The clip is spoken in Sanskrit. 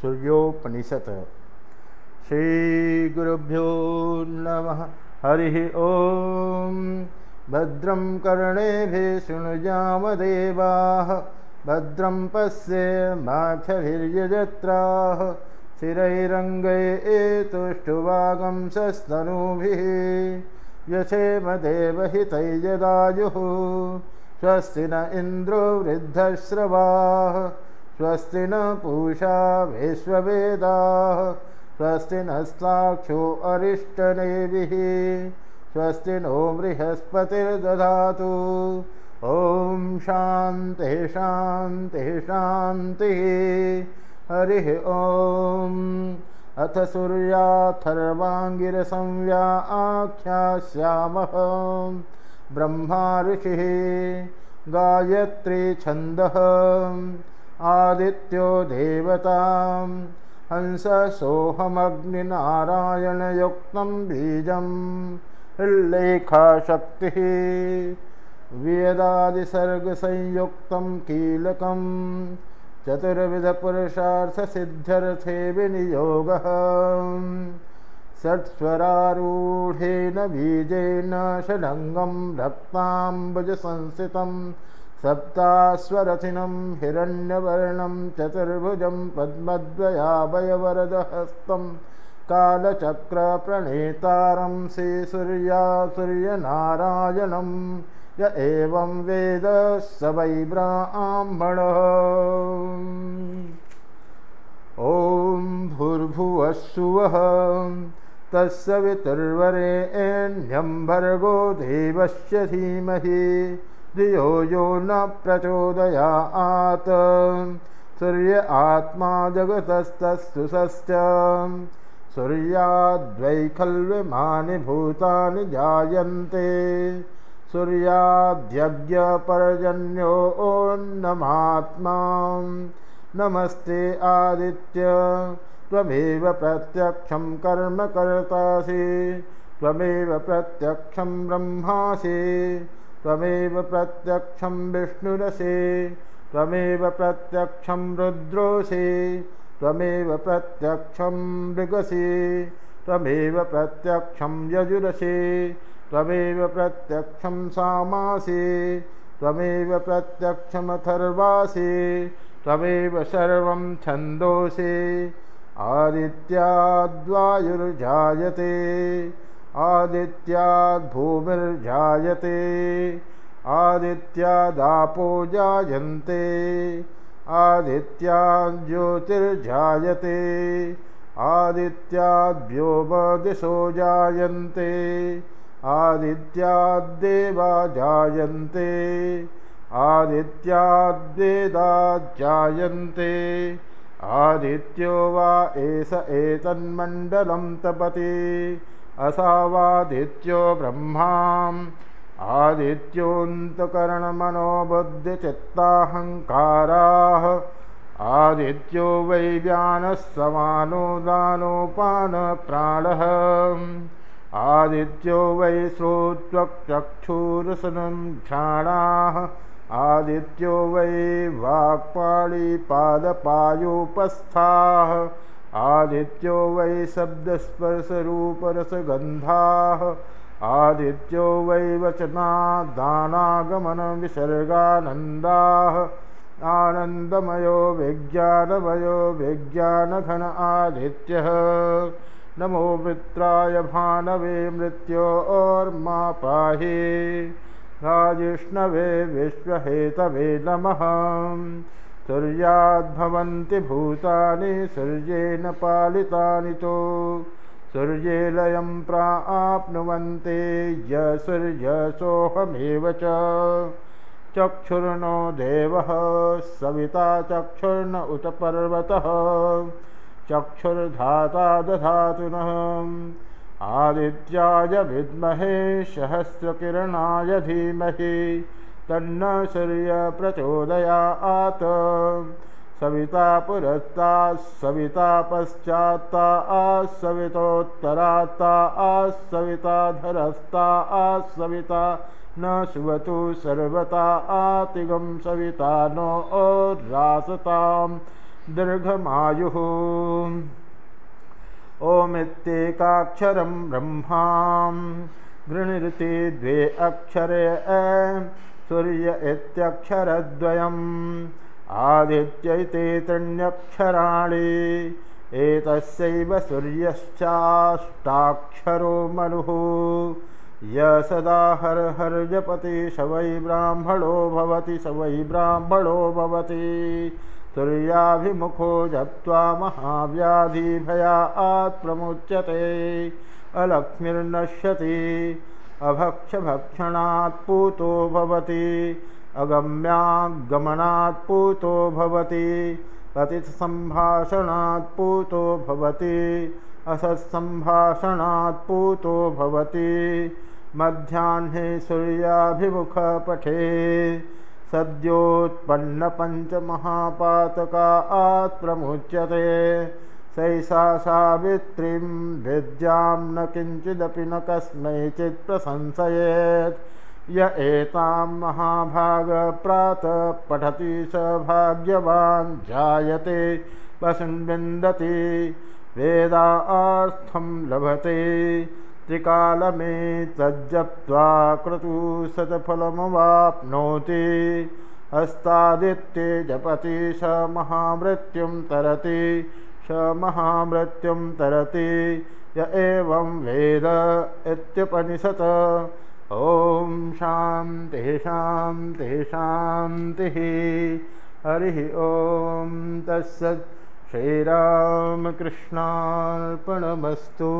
सूर्योपनिषत् श्रीगुरुभ्यो नमः। हरिः ॐ भद्रं कर्णेभिः शृणुजामदेवाः। भद्रं पश्ये माक्षभिर्यजत्राः शिरैरङ्गै एतुष्टुवागं सस्तनूभिः यशेमदेवहितैजदायुः स्वस्ति न इन्द्रो वृद्धश्रवाः स्वस्ति न पूषा विश्ववेदाः स्वस्ति नस्ताक्षो अरिष्टनेभिः स्वस्ति नो बृहस्पतिर्दधातु। ॐ शान्तिः शान्तिः शान्तिः। हरिः ॐ। अथ सूर्याथर्वाङ्गिरसंव्या आख्यास्यामः। ब्रह्मा ऋषिः गायत्री छन्दः आदित्यो देवतां हंससोऽहमग्निनारायणयुक्तं बीजं हल्लेखाशक्तिः वेदादिसर्गसंयुक्तं कीलकं चतुर्विधपुरुषार्थसिद्ध्यर्थे विनियोगः। षट्स्वरारूढेन बीजेन षडङ्गं रक्ताम्बुजसंस्थितं सप्तास्वरथिनं हिरण्यवर्णं चतुर्भुजं पद्मद्वयाभयवरदहस्तं कालचक्रप्रणेतारं श्रीसूर्या सूर्यनारायणं य एवं वेद स वै ब्राह्मणः। ॐ भूर्भुवस्सुवः तत्सवितुर्वरेण्यं भर्गो देवस्य धीमहि यो न प्रचोदयात्। सूर्य आत्मा जगतस्तस्तुषश्च सूर्याद्वै खल्विमानि भूतानि जायन्ते। सूर्याद्यज्ञपर्जन्योन्नमात्मा नमस्ते आदित्य त्वमेव प्रत्यक्षं कर्म कर्तासि त्वमेव प्रत्यक्षं ब्रह्मासि त्वमेव प्रत्यक्षं विष्णुरसि त्वमेव प्रत्यक्षं रुद्रोसि त्वमेव प्रत्यक्षं मृगसि त्वमेव प्रत्यक्षं यजुरसि त्वमेव प्रत्यक्षं सामासि त्वमेव प्रत्यक्षमथर्वासि त्वमेव सर्वं छन्दोषि आदित्याद्वायुर्जायते आदित्याद्भूमिर्जायते। आदित्यादापो जायन्ते आदित्याज्योतिर्जायते। आदित्याद्व्योमदिशो जायन्ते आदित्याद्देवा जायन्ते आदित्याद्वेदा जायन्ते आदित्यो वा एष एतन्मण्डलं तपति असावादित्यो ब्रह्माम्। आदित्योऽन्तकरणमनोबुद्धिचित्ताहङ्काराः। आदित्यो वै व्यानः समानो दानोपानप्राणः आदित्यो वै श्रोत्वक्चक्षुरसनं घ्राणाः। आदित्यो वै वाक्पाणिपादपायोपस्थाः आदित्यो वै शब्दस्पर्शरूपरसगन्धाः। आदित्यो वै वचनादानागमनविसर्गानन्दाः। आनन्दमयो विज्ञानमयो विज्ञानघन आदित्यः। नमो मित्राय भानवे मृत्योर्मा पाहि राजिष्णवे विश्वहेतवे नमः सूर्याद्भवन्ति भूतानि सूर्येण पालितानि तु। सूर्ये लयं प्राप्नुवन्ते यसूर्यसोऽहमेव च। चक्षुर्नो देवः सविता चक्षुर्न उत पर्वतः। चक्षुर्धाता दधातु नः आदित्याय विद्महे सहस्रकिरणाय धीमहि तन्न सूर्यप्रचोदयात् सविता पुरस्तात् सविता पश्चात्ता आसवितोत्तरात्ता आसविताधरस्ता आसविता न सुवतु सर्वता आतिगं सविता नो रासतां दीर्घमायुः। ओमित्येकाक्षरं ब्रह्मां गृणीति द्वे अक्षरे सूर्य इत्यक्षरद्वयम्। आदित्यैते त्रीण्यक्षराणि एतस्यैव सूर्यश्चाष्टाक्षरो मनुः। य सदा हर हर जपति स वै ब्राह्मणो भवति स वै ब्राह्मणो भवति। सूर्याभिमुखो जप्त्वा महाव्याधिभयात् प्रमुच्यते। अलक्ष्मीर्नश्यति अभक्षभक्षणात् पूतो भवति। अगम्यागमनात् पूतो भवति। पतितसम्भाषणात् पूतो भवति। असत्सम्भाषणात् पूतो भवति। मध्याह्ने सूर्याभिमुखपठे सद्योत्पन्नपञ्चमहापातकात् प्रमुच्यते सैषा सावित्रीं विद्यां न किञ्चिदपि न कस्मैचित् प्रशंसयेत् य एतां महाभागप्रातः पठति स भाग्यवान् जायते वसुन्विन्दति वेदार्थं लभते। त्रिकालमेतज्जप्त्वा क्रतुशतफलमवाप्नोति हस्तादित्ये जपति स महामृत्युं तरति स महामृत्युं तरति य एवं वेद इत्युपनिषत्। ॐ शान्तिः शान्तिः शान्तिः। हरिः ॐ तत्सत् श्रीरामकृष्णार्पणमस्तु